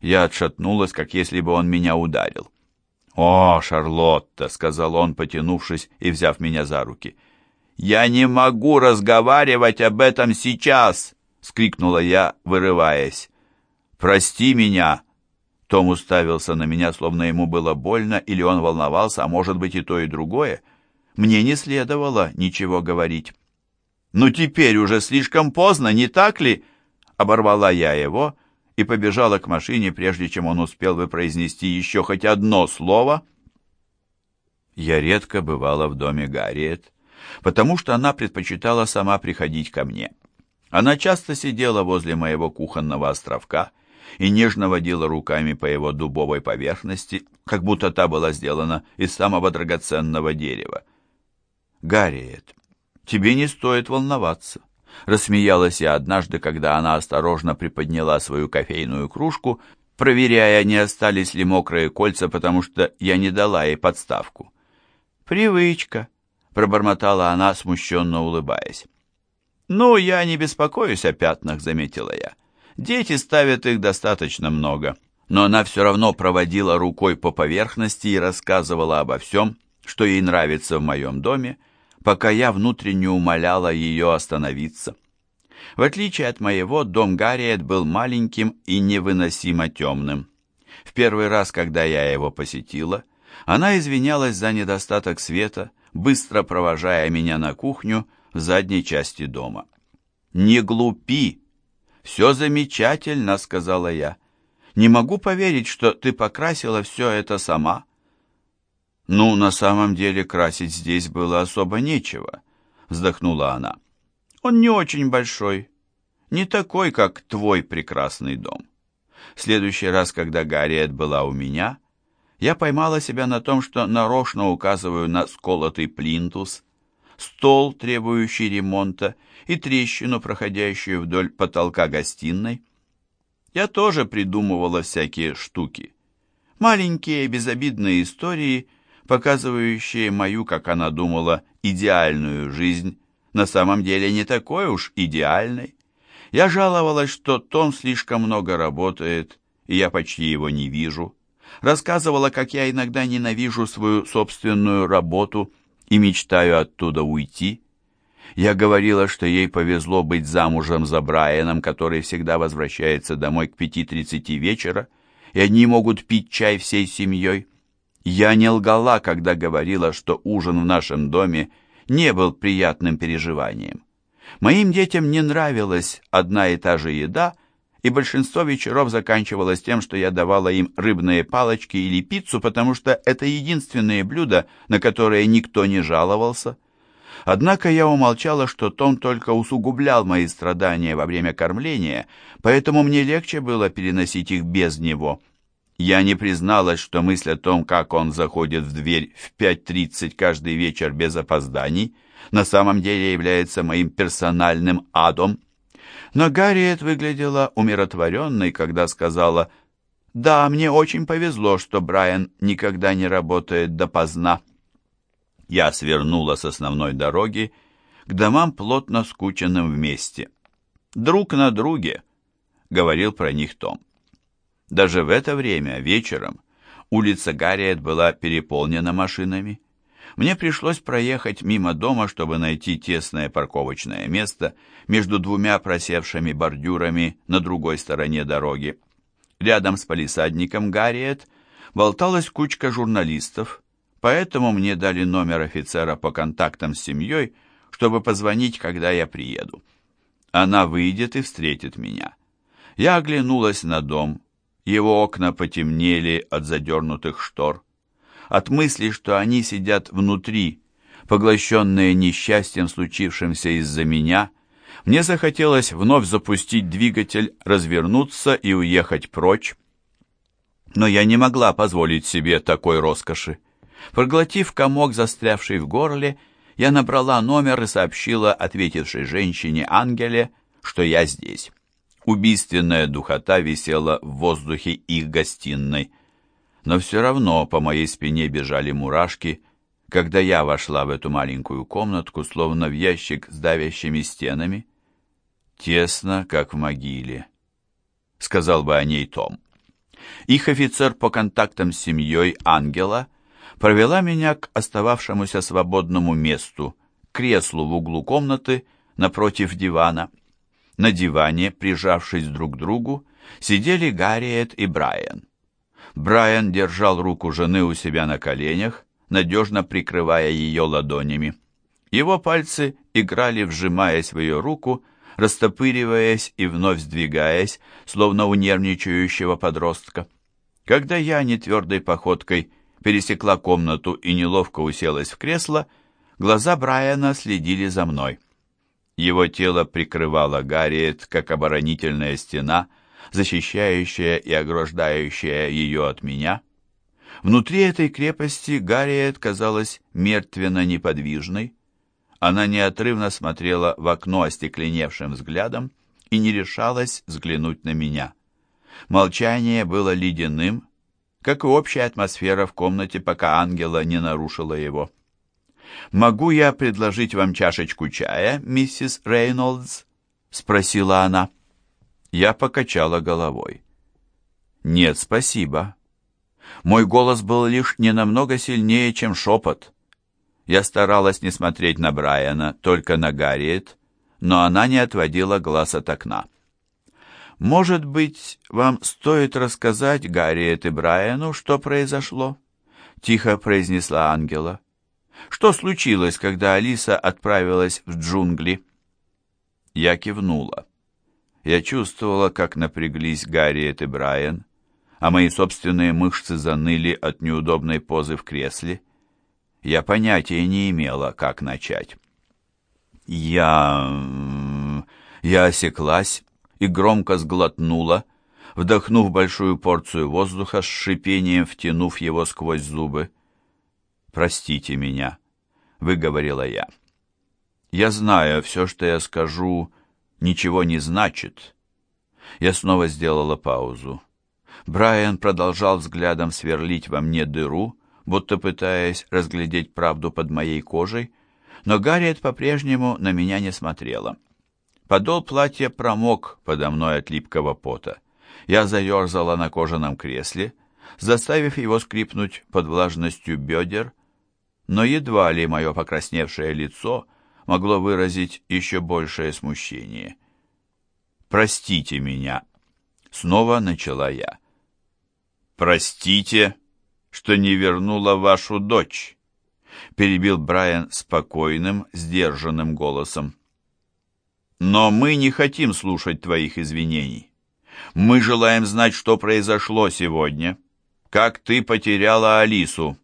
Я отшатнулась, как если бы он меня ударил. «О, Шарлотта!» — сказал он, потянувшись и взяв меня за руки. «Я не могу разговаривать об этом сейчас!» — скрикнула я, вырываясь. «Прости меня!» Том уставился на меня, словно ему было больно, или он волновался, а может быть и то, и другое. Мне не следовало ничего говорить. «Ну теперь уже слишком поздно, не так ли?» Оборвала я его и побежала к машине, прежде чем он успел бы произнести еще хоть одно слово. Я редко бывала в доме Гарриет, потому что она предпочитала сама приходить ко мне. Она часто сидела возле моего кухонного островка и нежно водила руками по его дубовой поверхности, как будто та была сделана из самого драгоценного дерева. «Гарриет, тебе не стоит волноваться. Рассмеялась я однажды, когда она осторожно приподняла свою кофейную кружку, проверяя, не остались ли мокрые кольца, потому что я не дала ей подставку. «Привычка», — пробормотала она, смущенно улыбаясь. «Ну, я не беспокоюсь о пятнах», — заметила я. «Дети ставят их достаточно много». Но она все равно проводила рукой по поверхности и рассказывала обо всем, что ей нравится в моем доме, пока я внутренне умоляла ее остановиться. В отличие от моего, дом Гарриет был маленьким и невыносимо темным. В первый раз, когда я его посетила, она извинялась за недостаток света, быстро провожая меня на кухню в задней части дома. «Не глупи! Все замечательно!» — сказала я. «Не могу поверить, что ты покрасила все это сама». «Ну, на самом деле красить здесь было особо нечего», — вздохнула она. «Он не очень большой, не такой, как твой прекрасный дом. В следующий раз, когда Гарриет была у меня, я поймала себя на том, что нарочно указываю на сколотый плинтус, стол, требующий ремонта, и трещину, проходящую вдоль потолка гостиной. Я тоже придумывала всякие штуки. Маленькие безобидные истории — показывающие мою, как она думала, идеальную жизнь, на самом деле не такой уж идеальной. Я жаловалась, что Том слишком много работает, и я почти его не вижу. Рассказывала, как я иногда ненавижу свою собственную работу и мечтаю оттуда уйти. Я говорила, что ей повезло быть замужем за Брайаном, который всегда возвращается домой к пяти тридцати вечера, и они могут пить чай всей семьей. Я не лгала, когда говорила, что ужин в нашем доме не был приятным переживанием. Моим детям не нравилась одна и та же еда, и большинство вечеров заканчивалось тем, что я давала им рыбные палочки или пиццу, потому что это единственные блюда, на которые никто не жаловался. Однако я умолчала, что Том только усугублял мои страдания во время кормления, поэтому мне легче было переносить их без него. Я не призналась, что мысль о том, как он заходит в дверь в 5.30 каждый вечер без опозданий, на самом деле является моим персональным адом. Но Гарриет выглядела умиротворенной, когда сказала «Да, мне очень повезло, что Брайан никогда не работает допоздна». Я свернула с основной дороги к домам, плотно скученным вместе. «Друг на друге», — говорил про них Том. Даже в это время, вечером, улица Гарриет была переполнена машинами. Мне пришлось проехать мимо дома, чтобы найти тесное парковочное место между двумя просевшими бордюрами на другой стороне дороги. Рядом с палисадником Гарриет болталась кучка журналистов, поэтому мне дали номер офицера по контактам с семьей, чтобы позвонить, когда я приеду. Она выйдет и встретит меня. Я оглянулась на дом, его окна потемнели от задернутых штор. От мысли, что они сидят внутри, поглощенные несчастьем, случившимся из-за меня, мне захотелось вновь запустить двигатель, развернуться и уехать прочь. Но я не могла позволить себе такой роскоши. Проглотив комок, застрявший в горле, я набрала номер и сообщила ответившей женщине Ангеле, что я здесь. Убийственная духота висела в воздухе их гостиной. Но все равно по моей спине бежали мурашки, когда я вошла в эту маленькую комнатку, словно в ящик с давящими стенами. Тесно, как в могиле, — сказал бы о ней Том. Их офицер по контактам с семьей Ангела провела меня к остававшемуся свободному месту, креслу в углу комнаты напротив дивана. На диване, прижавшись друг к другу, сидели Гарриет и Брайан. Брайан держал руку жены у себя на коленях, надежно прикрывая ее ладонями. Его пальцы играли, вжимаясь в ее руку, растопыриваясь и вновь сдвигаясь, словно у нервничающего подростка. Когда я нетвердой походкой пересекла комнату и неловко уселась в кресло, глаза Брайана следили за мной. Его тело прикрывало Гарриет, как оборонительная стена, защищающая и ограждающая ее от меня. Внутри этой крепости Гарриет казалась мертвенно-неподвижной. Она неотрывно смотрела в окно остекленевшим взглядом и не решалась взглянуть на меня. Молчание было ледяным, как и общая атмосфера в комнате, пока Ангела не нарушила его. «Могу я предложить вам чашечку чая, миссис Рейнольдс?» — спросила она. Я покачала головой. «Нет, спасибо». Мой голос был лишь не намного сильнее, чем шепот. Я старалась не смотреть на Брайана, только на Гарриет, но она не отводила глаз от окна. «Может быть, вам стоит рассказать Гарриет и Брайану, что произошло?» — тихо произнесла Ангела. Что случилось, когда Алиса отправилась в джунгли? Я кивнула. Я чувствовала, как напряглись Гарриет и Брайан, а мои собственные мышцы заныли от неудобной позы в кресле. Я понятия не имела, как начать. Я... Я осеклась и громко сглотнула, вдохнув большую порцию воздуха с шипением, втянув его сквозь зубы. «Простите меня», — выговорила я. «Я знаю, все, что я скажу, ничего не значит». Я снова сделала паузу. Брайан продолжал взглядом сверлить во мне дыру, будто пытаясь разглядеть правду под моей кожей, но Гарриет по-прежнему на меня не смотрела. Подол платья промок подо мной от липкого пота. Я заерзала на кожаном кресле, заставив его скрипнуть под влажностью бедер, но едва ли мое покрасневшее лицо могло выразить еще большее смущение. «Простите меня», — снова начала я. «Простите, что не вернула вашу дочь», — перебил Брайан спокойным, сдержанным голосом. «Но мы не хотим слушать твоих извинений. Мы желаем знать, что произошло сегодня, как ты потеряла Алису».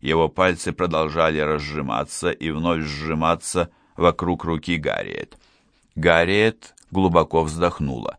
Его пальцы продолжали разжиматься и вновь сжиматься вокруг руки Гарриет. Гарриет глубоко вздохнула.